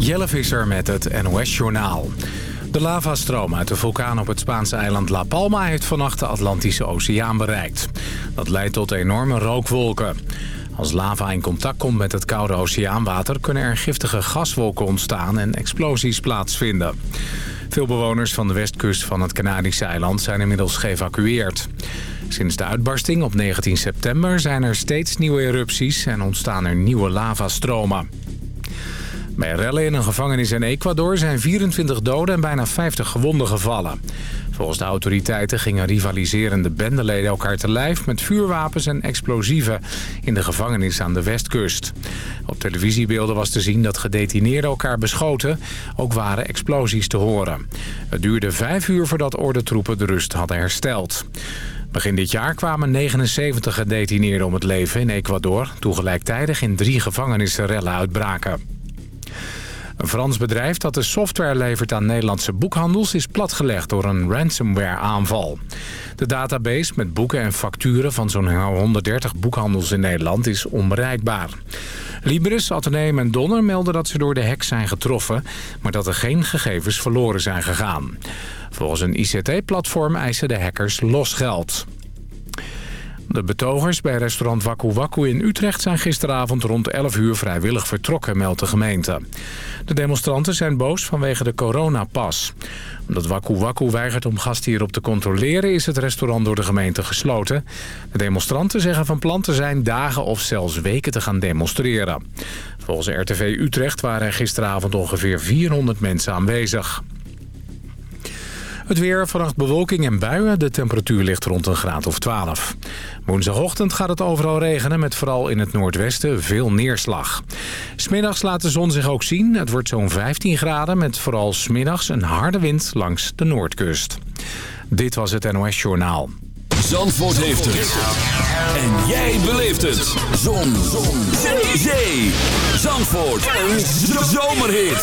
Jelle Visser met het NOS-journaal. De lavastroom uit de vulkaan op het Spaanse eiland La Palma... heeft vannacht de Atlantische Oceaan bereikt. Dat leidt tot enorme rookwolken. Als lava in contact komt met het koude oceaanwater... kunnen er giftige gaswolken ontstaan en explosies plaatsvinden. Veel bewoners van de westkust van het Canadische eiland zijn inmiddels geëvacueerd. Sinds de uitbarsting op 19 september zijn er steeds nieuwe erupties... en ontstaan er nieuwe lavastromen. Bij rellen in een gevangenis in Ecuador zijn 24 doden en bijna 50 gewonden gevallen. Volgens de autoriteiten gingen rivaliserende bendeleden elkaar te lijf... met vuurwapens en explosieven in de gevangenis aan de westkust. Op televisiebeelden was te zien dat gedetineerden elkaar beschoten. Ook waren explosies te horen. Het duurde vijf uur voordat ordentroepen de rust hadden hersteld. Begin dit jaar kwamen 79 gedetineerden om het leven in Ecuador... toen gelijktijdig in drie gevangenissen rellen uitbraken. Een Frans bedrijf dat de software levert aan Nederlandse boekhandels... is platgelegd door een ransomware-aanval. De database met boeken en facturen van zo'n 130 boekhandels in Nederland is onbereikbaar. Libris, Atheneum en Donner melden dat ze door de hack zijn getroffen... maar dat er geen gegevens verloren zijn gegaan. Volgens een ICT-platform eisen de hackers losgeld. De betogers bij restaurant Waku Waku in Utrecht zijn gisteravond rond 11 uur vrijwillig vertrokken, meldt de gemeente. De demonstranten zijn boos vanwege de coronapas. Omdat Waku Waku weigert om gasthierop te controleren is het restaurant door de gemeente gesloten. De demonstranten zeggen van plan te zijn dagen of zelfs weken te gaan demonstreren. Volgens RTV Utrecht waren er gisteravond ongeveer 400 mensen aanwezig. Het weer, vannacht bewolking en buien. De temperatuur ligt rond een graad of 12. Woensdagochtend gaat het overal regenen met vooral in het noordwesten veel neerslag. Smiddags laat de zon zich ook zien. Het wordt zo'n 15 graden met vooral smiddags een harde wind langs de noordkust. Dit was het NOS Journaal. Zandvoort heeft het. En jij beleeft het. Zon. zon. Zee. Zandvoort. Een zomerhit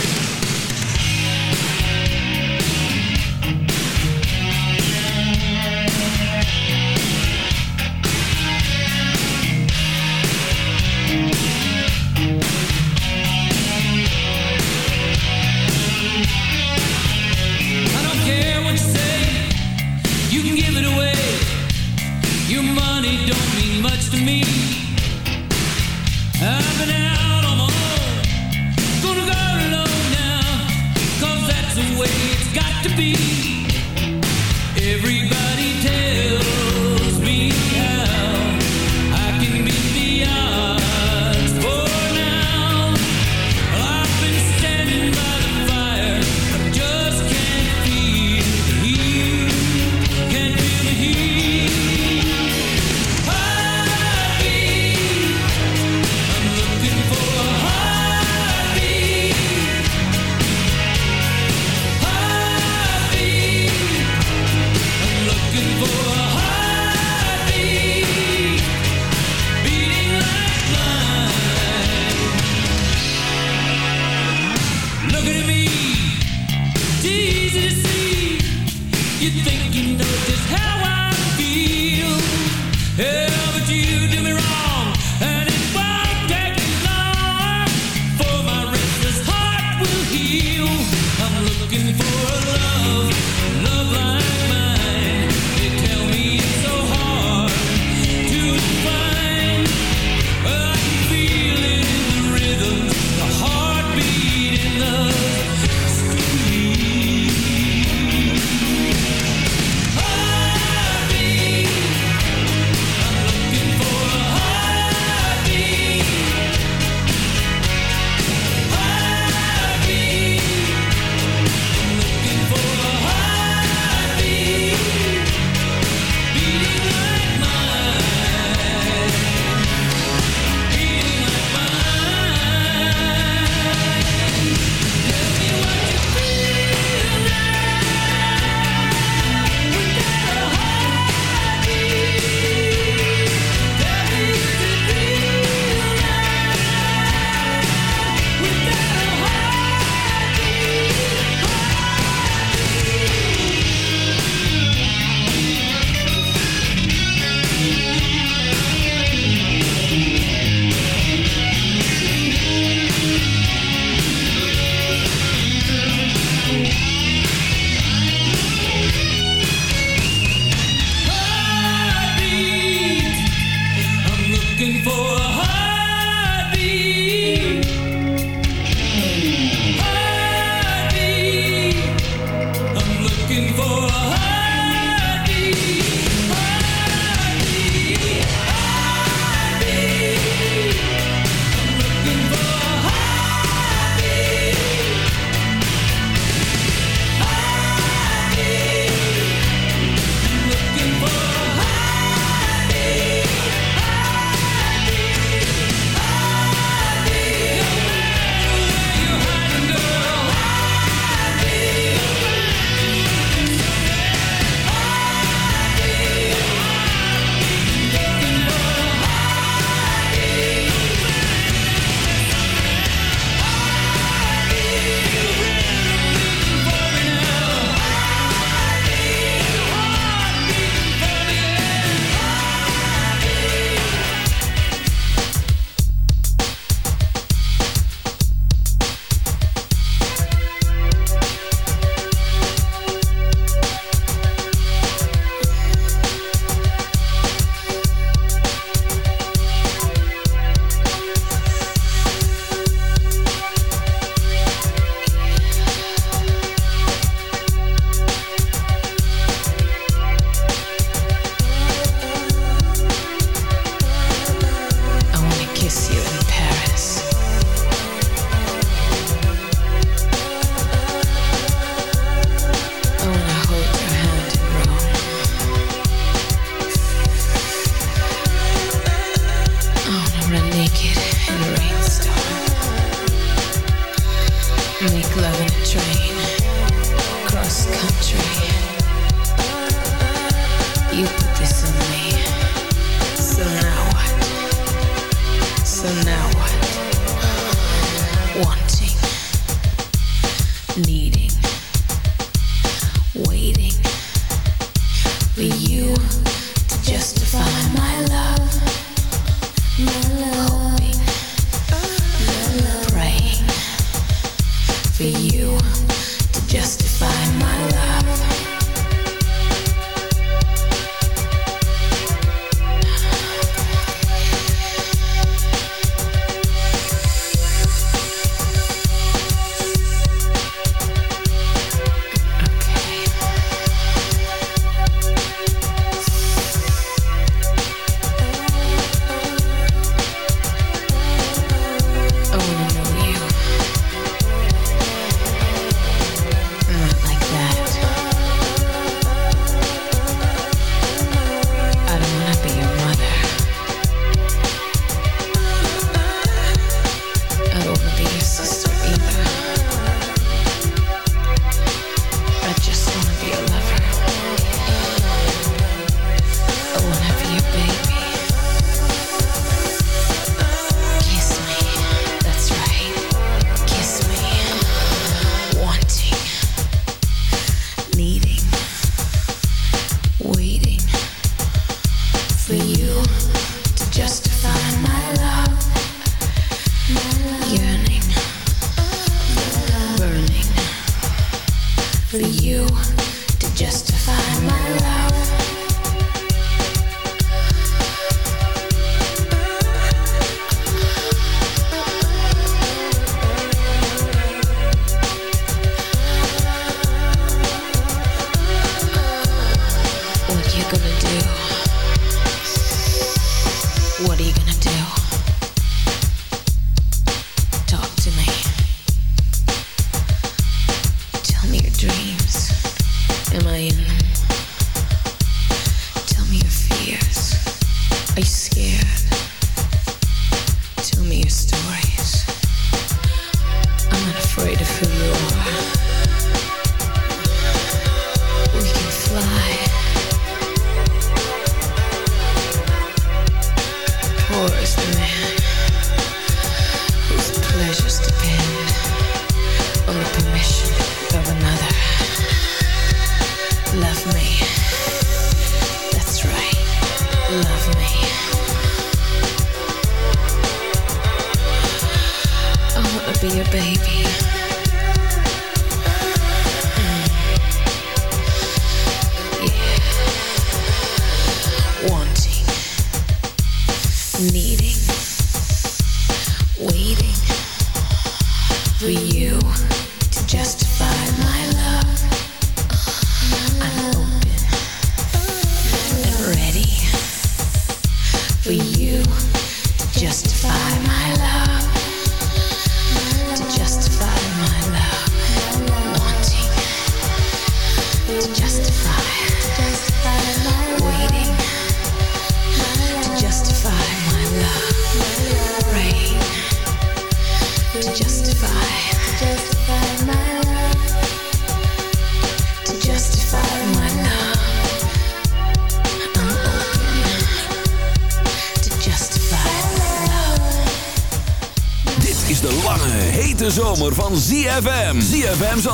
Find my dreams am I in them? Tell me your fears.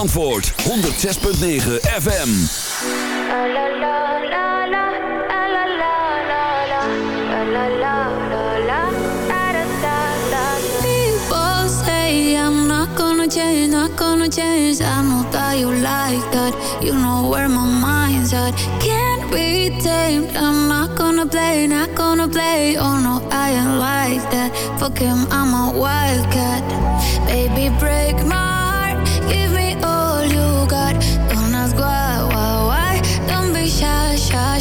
ZFM's antwoord. 106.9 FM. People say I'm not gonna change, not gonna change. I know that you like that. You know where my mind's at. Can't be tamed. I'm not gonna play, not gonna play. Oh no, I ain't like that. Fuck him, I'm a wildcat. Baby, break my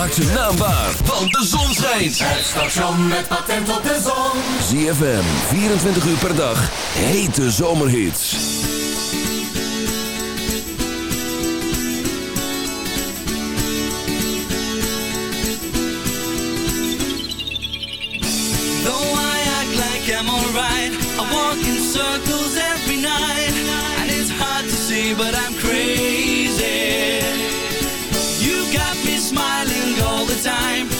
maak ze naambaar, want de zon schijnt. Het station met patent op de zon. ZFM, 24 uur per dag, hete zomerhits. Though I act like I'm alright, I walk in circles every night. And it's hard to see, but I'm crazy. You got me. Time.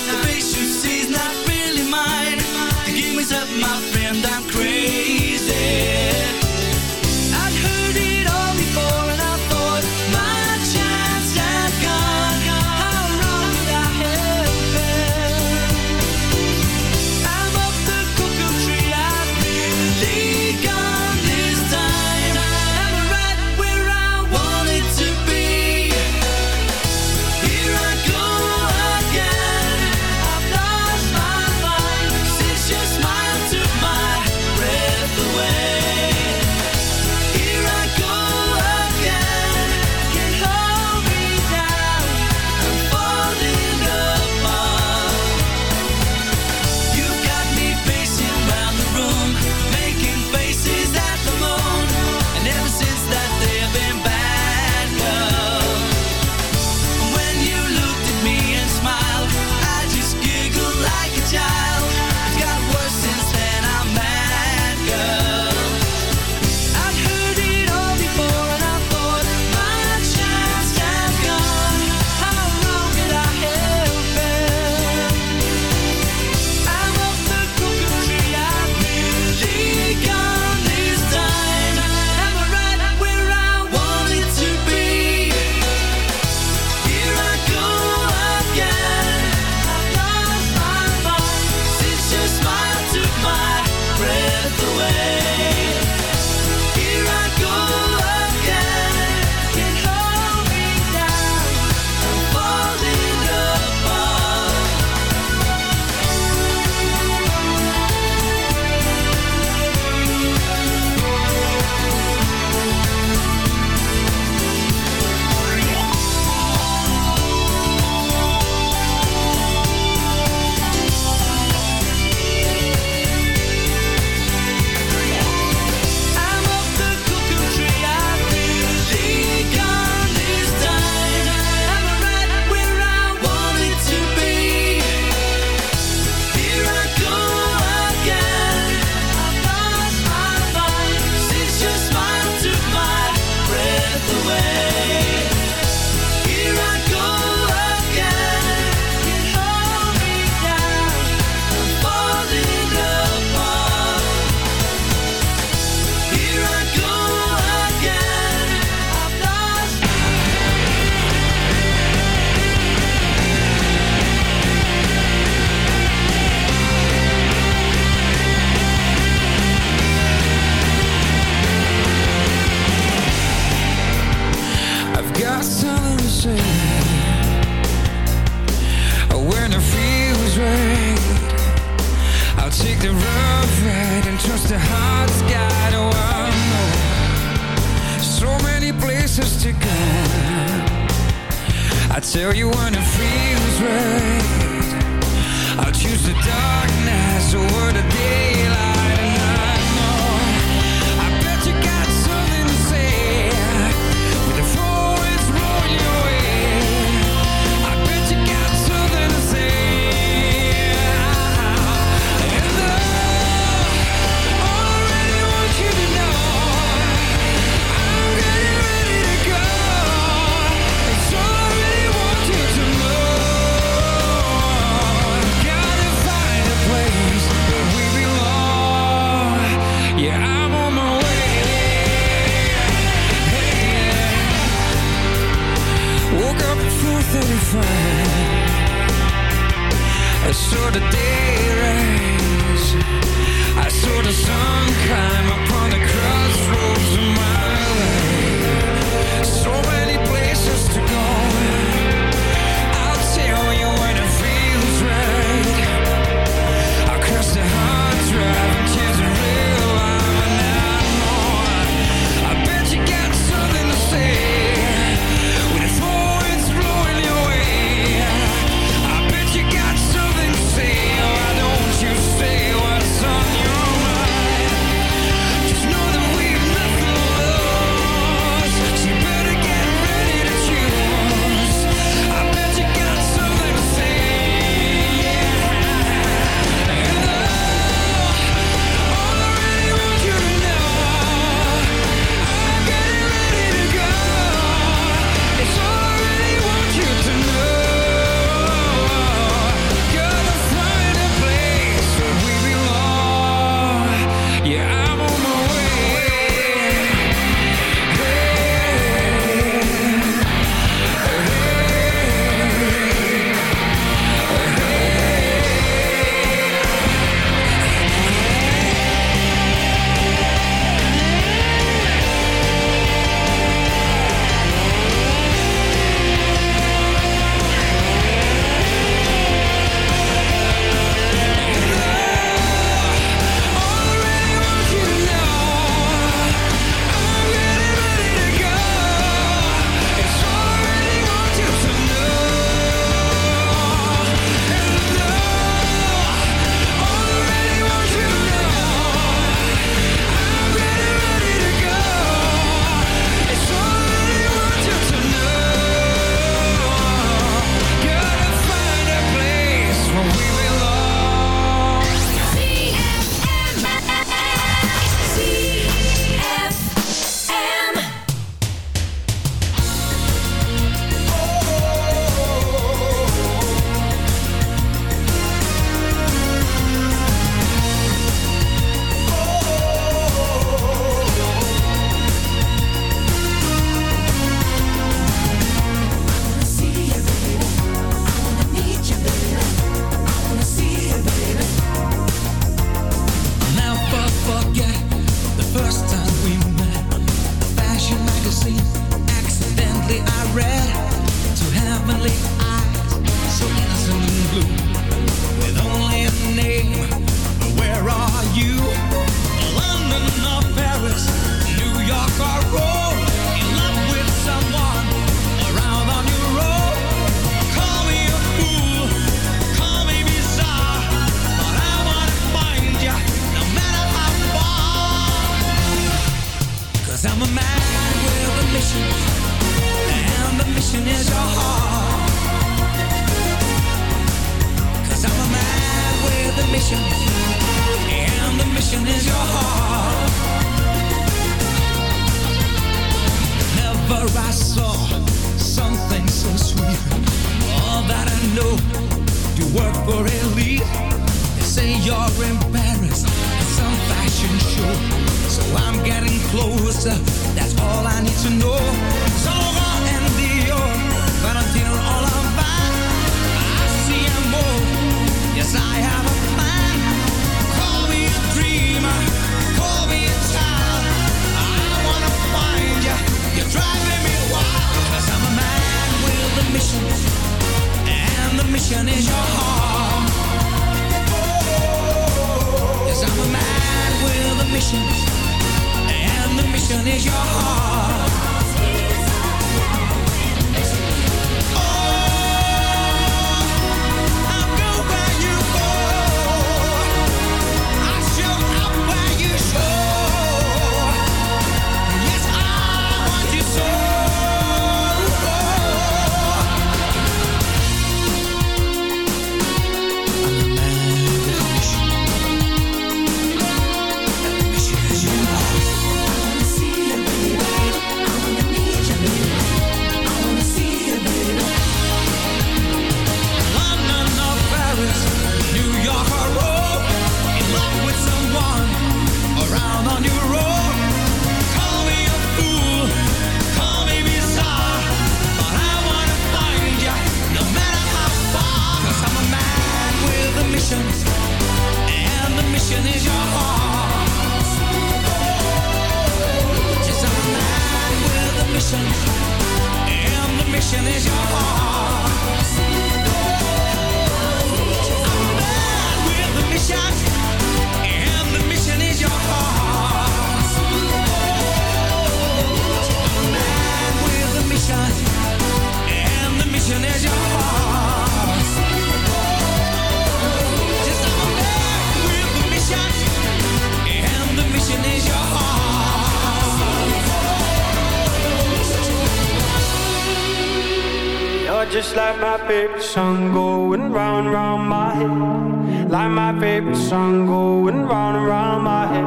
Song going round round my head. Like my favorite song going round round my head.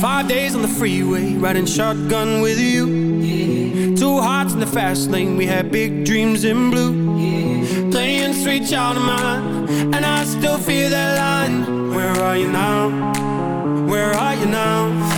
Five days on the freeway, riding shotgun with you. Two hearts in the fast lane, we had big dreams in blue. Playing sweet child of mine, and I still feel that line. Where are you now? Where are you now?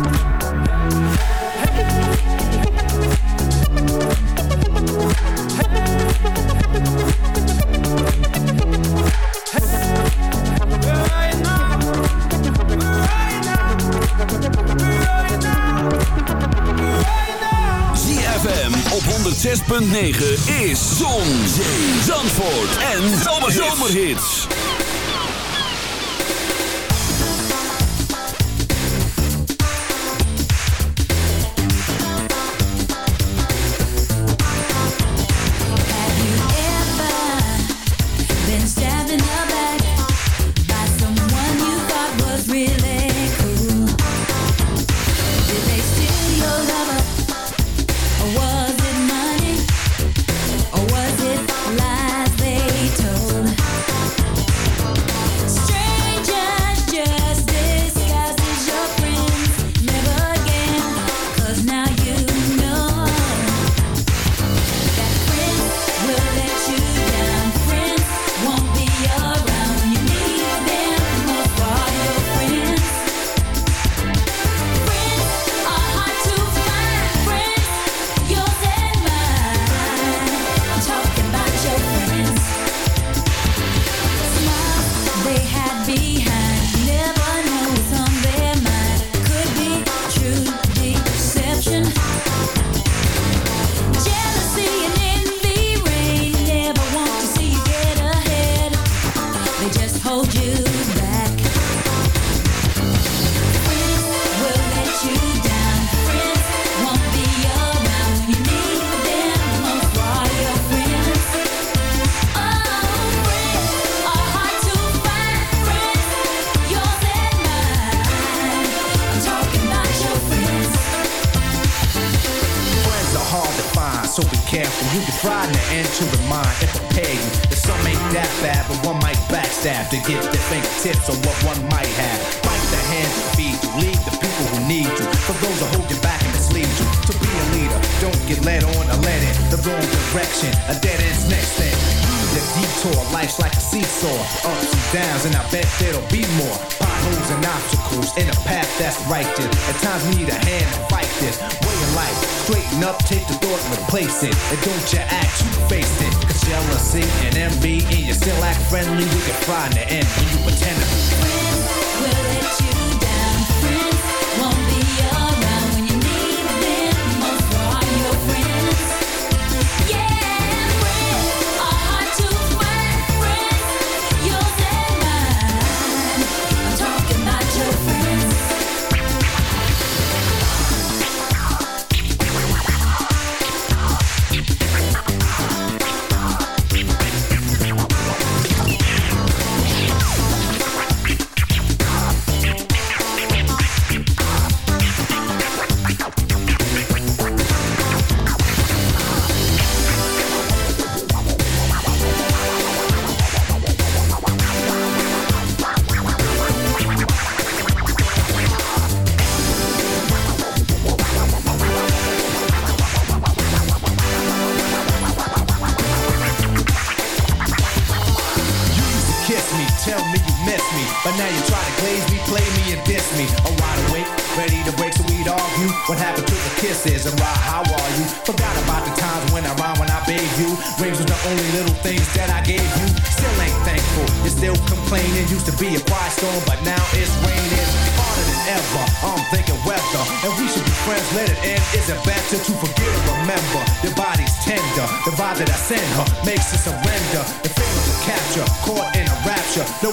106.9 is Zon, Zee, Zandvoort en Zomerhits. Have you ever been this way of life. Straighten up, take the thought and replace it. And don't you act, you face it. Cause jealousy and envy, and you still act friendly, we can find the end when you pretend to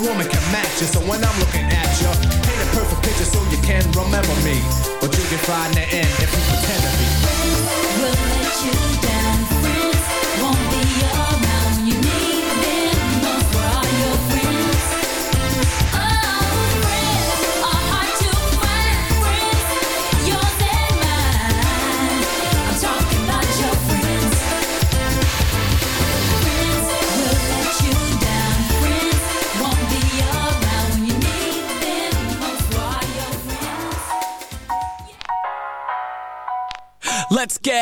woman can match you, so when I'm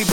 Uh,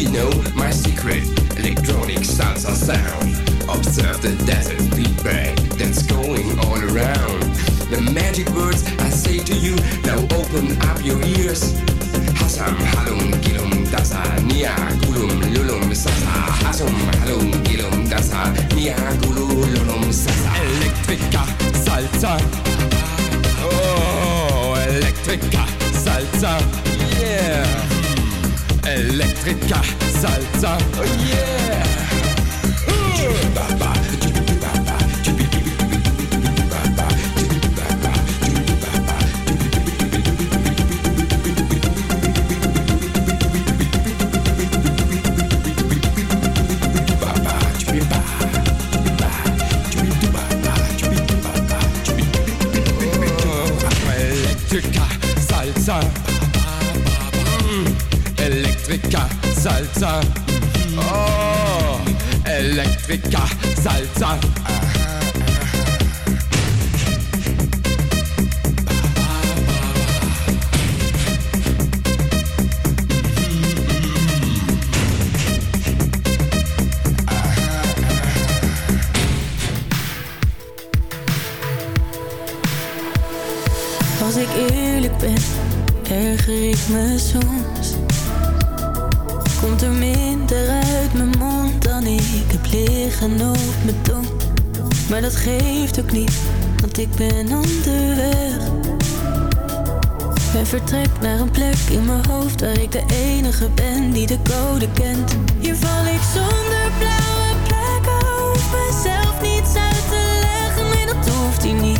We know my secret, electronic salsa sound. Observe the desert feedback that's going all around. The magic words I say to you, now open up your ears. Hasam, halum, gilum, dasa, nia, gulum, lulum, sasa. Hasam, halum, gilum, dasa, nia, gulum, lulum, sasa. Electrica salsa. Oh, electrica salsa. Yeah. Electrica Salsa. Oh yeah! Elektrika Salza, Oh, Elektrika Salsa. Als ik eerlijk ben, erger ik me soms er minder uit mijn mond dan ik heb liggen op mijn tong. Maar dat geeft ook niet, want ik ben onderweg. Mijn vertrek naar een plek in mijn hoofd waar ik de enige ben die de code kent. Hier val ik zonder blauwe plekken, hoef zelf niets uit te leggen, maar dat hoeft hier niet.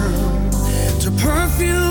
you.